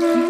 that.